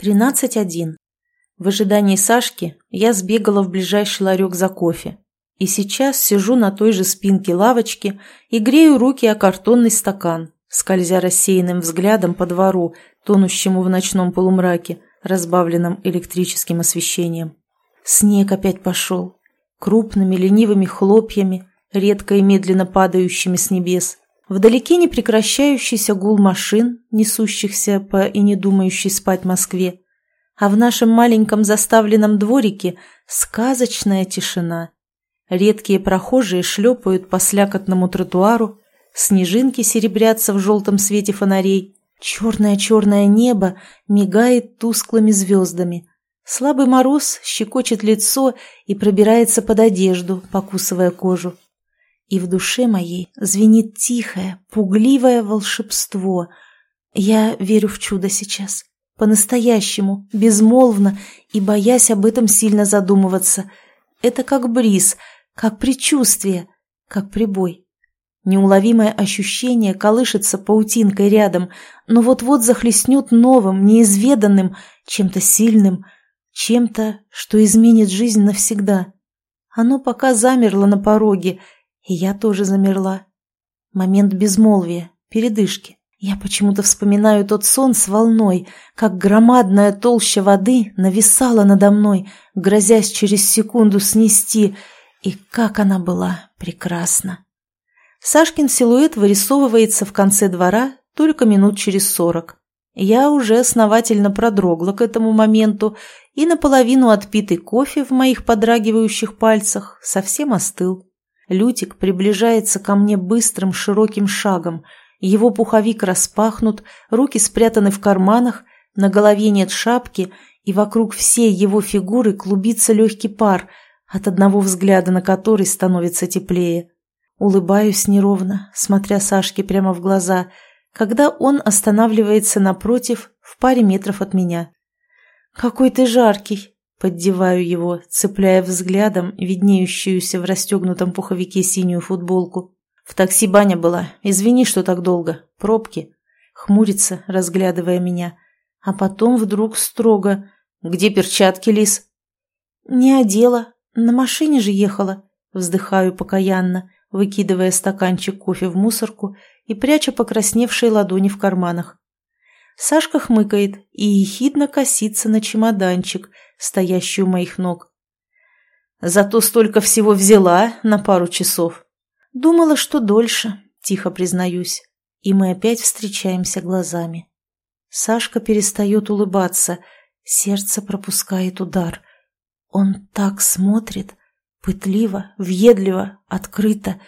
13.1. В ожидании Сашки я сбегала в ближайший ларек за кофе. И сейчас сижу на той же спинке лавочки и грею руки о картонный стакан, скользя рассеянным взглядом по двору, тонущему в ночном полумраке, разбавленном электрическим освещением. Снег опять пошел. Крупными ленивыми хлопьями, редко и медленно падающими с небес. Вдалеке непрекращающийся гул машин, несущихся по и не думающей спать Москве. А в нашем маленьком заставленном дворике сказочная тишина. Редкие прохожие шлепают по слякотному тротуару, снежинки серебрятся в желтом свете фонарей, черное-черное небо мигает тусклыми звездами. Слабый мороз щекочет лицо и пробирается под одежду, покусывая кожу. И в душе моей звенит тихое, пугливое волшебство. Я верю в чудо сейчас. По-настоящему, безмолвно и боясь об этом сильно задумываться. Это как бриз, как предчувствие, как прибой. Неуловимое ощущение колышется паутинкой рядом, но вот-вот захлестнет новым, неизведанным, чем-то сильным, чем-то, что изменит жизнь навсегда. Оно пока замерло на пороге — и я тоже замерла. Момент безмолвия, передышки. Я почему-то вспоминаю тот сон с волной, как громадная толща воды нависала надо мной, грозясь через секунду снести, и как она была прекрасна. Сашкин силуэт вырисовывается в конце двора только минут через сорок. Я уже основательно продрогла к этому моменту, и наполовину отпитый кофе в моих подрагивающих пальцах совсем остыл. Лютик приближается ко мне быстрым широким шагом. Его пуховик распахнут, руки спрятаны в карманах, на голове нет шапки, и вокруг всей его фигуры клубится легкий пар, от одного взгляда на который становится теплее. Улыбаюсь неровно, смотря Сашке прямо в глаза, когда он останавливается напротив, в паре метров от меня. «Какой ты жаркий!» Поддеваю его, цепляя взглядом виднеющуюся в расстегнутом пуховике синюю футболку. В такси баня была. Извини, что так долго. Пробки. Хмурится, разглядывая меня. А потом вдруг строго. «Где перчатки, Лис?» «Не одела. На машине же ехала». Вздыхаю покаянно, выкидывая стаканчик кофе в мусорку и пряча покрасневшие ладони в карманах. Сашка хмыкает и ехидно косится на чемоданчик, стоящий у моих ног. Зато столько всего взяла на пару часов. Думала, что дольше, тихо признаюсь. И мы опять встречаемся глазами. Сашка перестает улыбаться, сердце пропускает удар. Он так смотрит, пытливо, въедливо, открыто.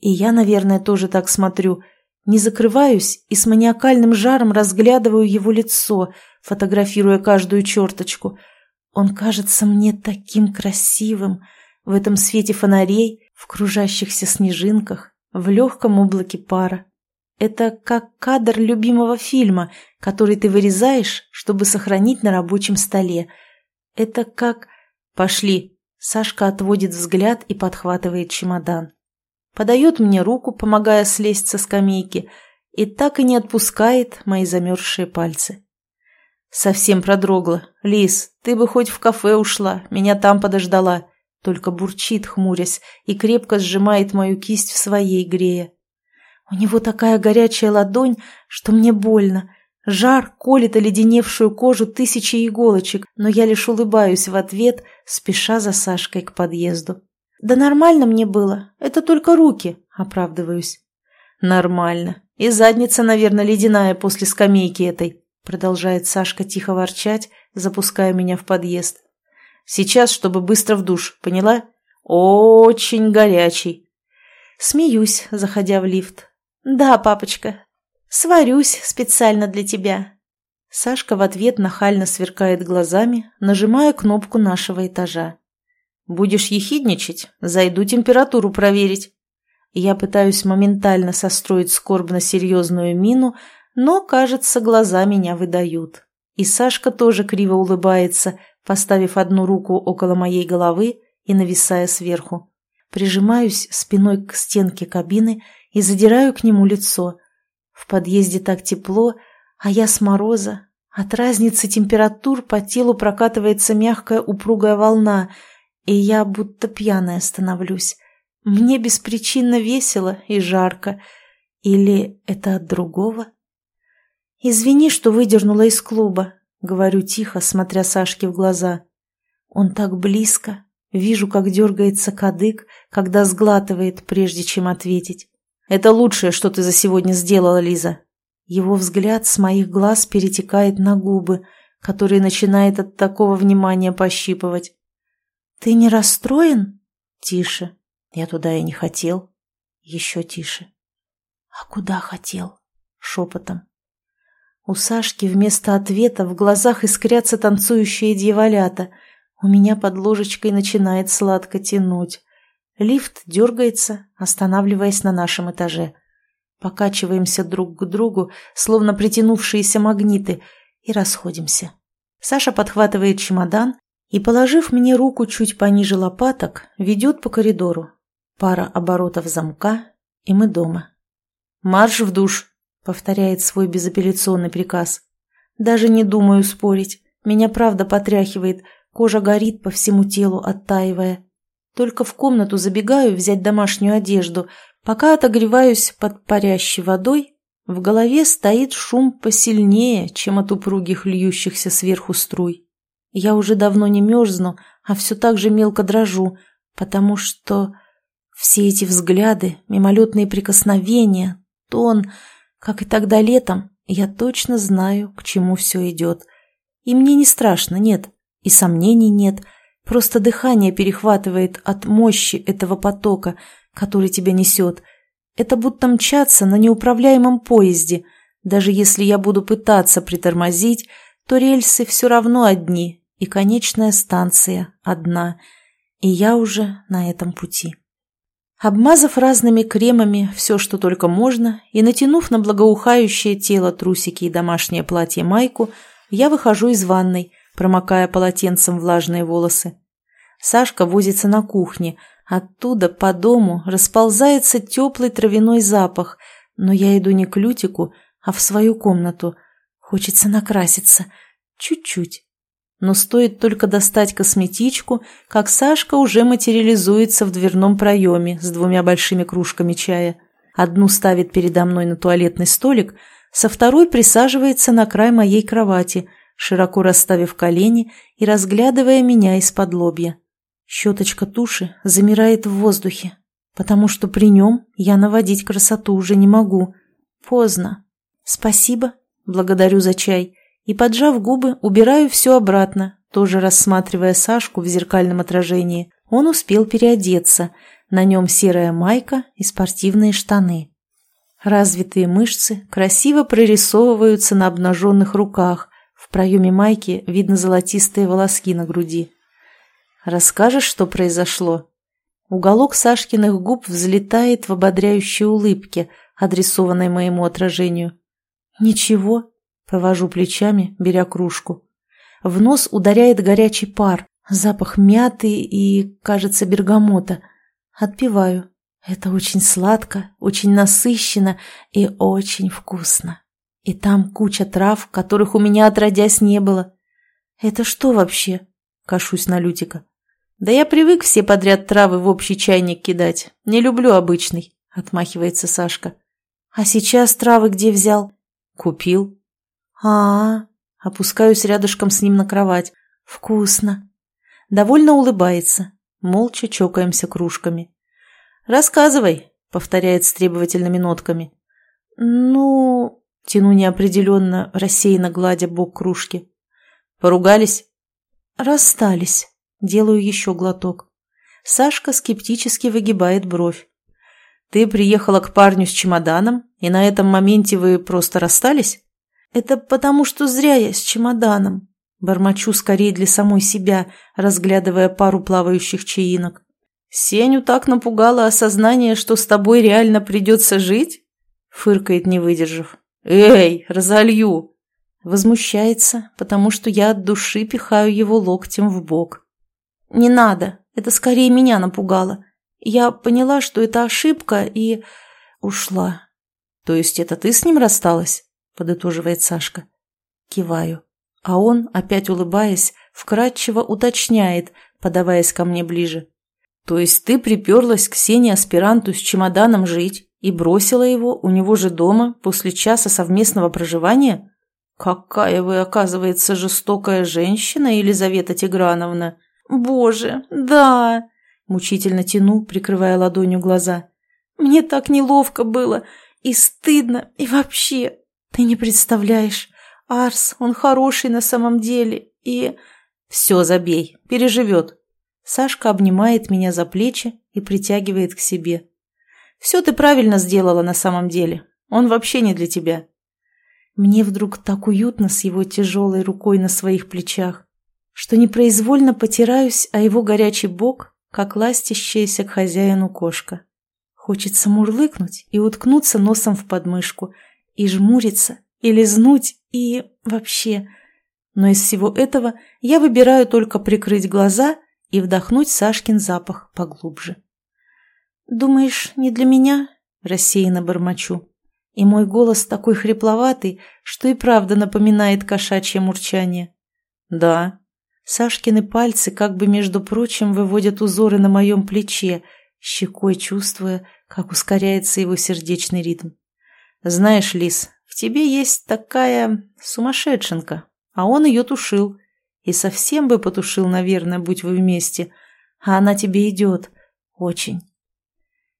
И я, наверное, тоже так смотрю – не закрываюсь и с маниакальным жаром разглядываю его лицо, фотографируя каждую черточку. Он кажется мне таким красивым в этом свете фонарей, в кружащихся снежинках, в легком облаке пара. Это как кадр любимого фильма, который ты вырезаешь, чтобы сохранить на рабочем столе. Это как... Пошли. Сашка отводит взгляд и подхватывает чемодан подает мне руку, помогая слезть со скамейки, и так и не отпускает мои замерзшие пальцы. Совсем продрогла. «Лис, ты бы хоть в кафе ушла, меня там подождала». Только бурчит, хмурясь, и крепко сжимает мою кисть в своей грее. У него такая горячая ладонь, что мне больно. Жар колет оледеневшую кожу тысячи иголочек, но я лишь улыбаюсь в ответ, спеша за Сашкой к подъезду. «Да нормально мне было. Это только руки», — оправдываюсь. «Нормально. И задница, наверное, ледяная после скамейки этой», — продолжает Сашка тихо ворчать, запуская меня в подъезд. «Сейчас, чтобы быстро в душ, поняла? Очень горячий». Смеюсь, заходя в лифт. «Да, папочка. Сварюсь специально для тебя». Сашка в ответ нахально сверкает глазами, нажимая кнопку нашего этажа. Будешь ехидничать, зайду температуру проверить. Я пытаюсь моментально состроить скорбно-серьезную мину, но, кажется, глаза меня выдают. И Сашка тоже криво улыбается, поставив одну руку около моей головы и нависая сверху. Прижимаюсь спиной к стенке кабины и задираю к нему лицо. В подъезде так тепло, а я с мороза, От разницы температур по телу прокатывается мягкая упругая волна, и я будто пьяная становлюсь. Мне беспричинно весело и жарко. Или это от другого? «Извини, что выдернула из клуба», — говорю тихо, смотря Сашке в глаза. Он так близко. Вижу, как дергается кадык, когда сглатывает, прежде чем ответить. «Это лучшее, что ты за сегодня сделала, Лиза. Его взгляд с моих глаз перетекает на губы, которые начинает от такого внимания пощипывать. «Ты не расстроен?» «Тише. Я туда и не хотел». Еще тише. «А куда хотел?» Шепотом. У Сашки вместо ответа в глазах искрятся танцующие дьяволята. У меня под ложечкой начинает сладко тянуть. Лифт дергается, останавливаясь на нашем этаже. Покачиваемся друг к другу, словно притянувшиеся магниты, и расходимся. Саша подхватывает чемодан и, положив мне руку чуть пониже лопаток, ведет по коридору. Пара оборотов замка, и мы дома. «Марш в душ!» — повторяет свой безапелляционный приказ. Даже не думаю спорить. Меня правда потряхивает, кожа горит по всему телу, оттаивая. Только в комнату забегаю взять домашнюю одежду, Пока отогреваюсь под парящей водой, в голове стоит шум посильнее, чем от упругих льющихся сверху струй. Я уже давно не мерзну, а все так же мелко дрожу, потому что все эти взгляды, мимолетные прикосновения, тон, как и тогда летом, я точно знаю, к чему все идет. И мне не страшно, нет, и сомнений нет, просто дыхание перехватывает от мощи этого потока – который тебя несет. Это будто мчаться на неуправляемом поезде. Даже если я буду пытаться притормозить, то рельсы все равно одни, и конечная станция одна. И я уже на этом пути. Обмазав разными кремами все, что только можно, и натянув на благоухающее тело трусики и домашнее платье-майку, я выхожу из ванной, промокая полотенцем влажные волосы. Сашка возится на кухне, Оттуда по дому расползается теплый травяной запах, но я иду не к Лютику, а в свою комнату. Хочется накраситься. Чуть-чуть. Но стоит только достать косметичку, как Сашка уже материализуется в дверном проеме с двумя большими кружками чая. Одну ставит передо мной на туалетный столик, со второй присаживается на край моей кровати, широко расставив колени и разглядывая меня из-под лобья. Щеточка туши замирает в воздухе, потому что при нем я наводить красоту уже не могу. Поздно. Спасибо, благодарю за чай, и, поджав губы, убираю все обратно, тоже рассматривая Сашку в зеркальном отражении. Он успел переодеться, на нем серая майка и спортивные штаны. Развитые мышцы красиво прорисовываются на обнаженных руках, в проеме майки видно золотистые волоски на груди. Расскажешь, что произошло?» Уголок Сашкиных губ взлетает в ободряющей улыбке, адресованной моему отражению. «Ничего», — повожу плечами, беря кружку. В нос ударяет горячий пар, запах мяты и, кажется, бергамота. Отпиваю. Это очень сладко, очень насыщенно и очень вкусно. И там куча трав, которых у меня отродясь не было. «Это что вообще?» — кашусь на Лютика. «Да я привык все подряд травы в общий чайник кидать. Не люблю обычный», — отмахивается Сашка. «А сейчас травы где взял?» «Купил». А, Опускаюсь рядышком с ним на кровать. «Вкусно». Довольно улыбается. Молча чокаемся кружками. «Рассказывай», — повторяет с требовательными нотками. «Ну...» — тяну неопределенно, рассеянно гладя бок кружки. «Поругались?» «Расстались». Делаю еще глоток. Сашка скептически выгибает бровь. «Ты приехала к парню с чемоданом, и на этом моменте вы просто расстались?» «Это потому, что зря я с чемоданом», Бормочу скорее для самой себя, разглядывая пару плавающих чаинок. «Сеню так напугало осознание, что с тобой реально придется жить?» Фыркает, не выдержав. «Эй, разолью!» Возмущается, потому что я от души пихаю его локтем в бок. «Не надо, это скорее меня напугало. Я поняла, что это ошибка, и... ушла». «То есть это ты с ним рассталась?» – подытоживает Сашка. Киваю. А он, опять улыбаясь, вкратчиво уточняет, подаваясь ко мне ближе. То есть ты приперлась к Сене-аспиранту с чемоданом жить и бросила его у него же дома после часа совместного проживания? Какая вы, оказывается, жестокая женщина, Елизавета Тиграновна. Боже, да! Мучительно тяну, прикрывая ладонью глаза. Мне так неловко было, и стыдно, и вообще. Ты не представляешь. Арс, он хороший на самом деле, и... Все, забей, переживет. Сашка обнимает меня за плечи и притягивает к себе. Все ты правильно сделала на самом деле. Он вообще не для тебя. Мне вдруг так уютно с его тяжелой рукой на своих плечах, что непроизвольно потираюсь о его горячий бок, как ластящаяся к хозяину кошка. Хочется мурлыкнуть и уткнуться носом в подмышку, и жмуриться, и лизнуть, и вообще. Но из всего этого я выбираю только прикрыть глаза и вдохнуть Сашкин запах поглубже. «Думаешь, не для меня?» – рассеянно бормочу. И мой голос такой хрипловатый, что и правда напоминает кошачье мурчание. «Да». Сашкины пальцы как бы, между прочим, выводят узоры на моем плече, щекой чувствуя, как ускоряется его сердечный ритм. «Знаешь, Лис, в тебе есть такая сумасшедшенка, а он ее тушил. И совсем бы потушил, наверное, будь вы вместе. А она тебе идет. Очень».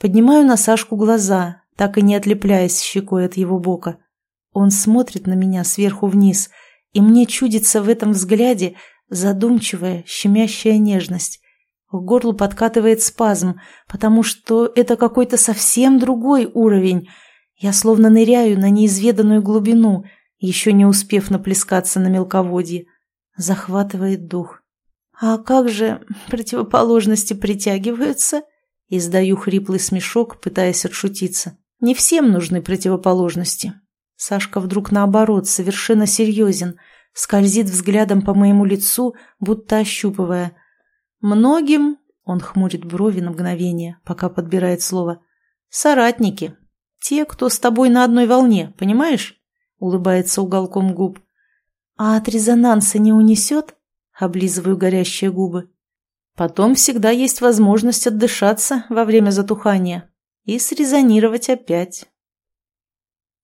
Поднимаю на Сашку глаза, так и не отлепляясь щекой от его бока. Он смотрит на меня сверху вниз, и мне чудится в этом взгляде задумчивая, щемящая нежность. К горлу подкатывает спазм, потому что это какой-то совсем другой уровень. Я словно ныряю на неизведанную глубину, еще не успев наплескаться на мелководье. Захватывает дух. «А как же противоположности притягиваются?» Издаю хриплый смешок, пытаясь отшутиться. «Не всем нужны противоположности». Сашка вдруг наоборот, совершенно серьезен, скользит взглядом по моему лицу, будто ощупывая – Многим, он хмурит брови на мгновение, пока подбирает слово, соратники. Те, кто с тобой на одной волне, понимаешь? Улыбается уголком губ. А от резонанса не унесет? Облизываю горящие губы. Потом всегда есть возможность отдышаться во время затухания и срезонировать опять.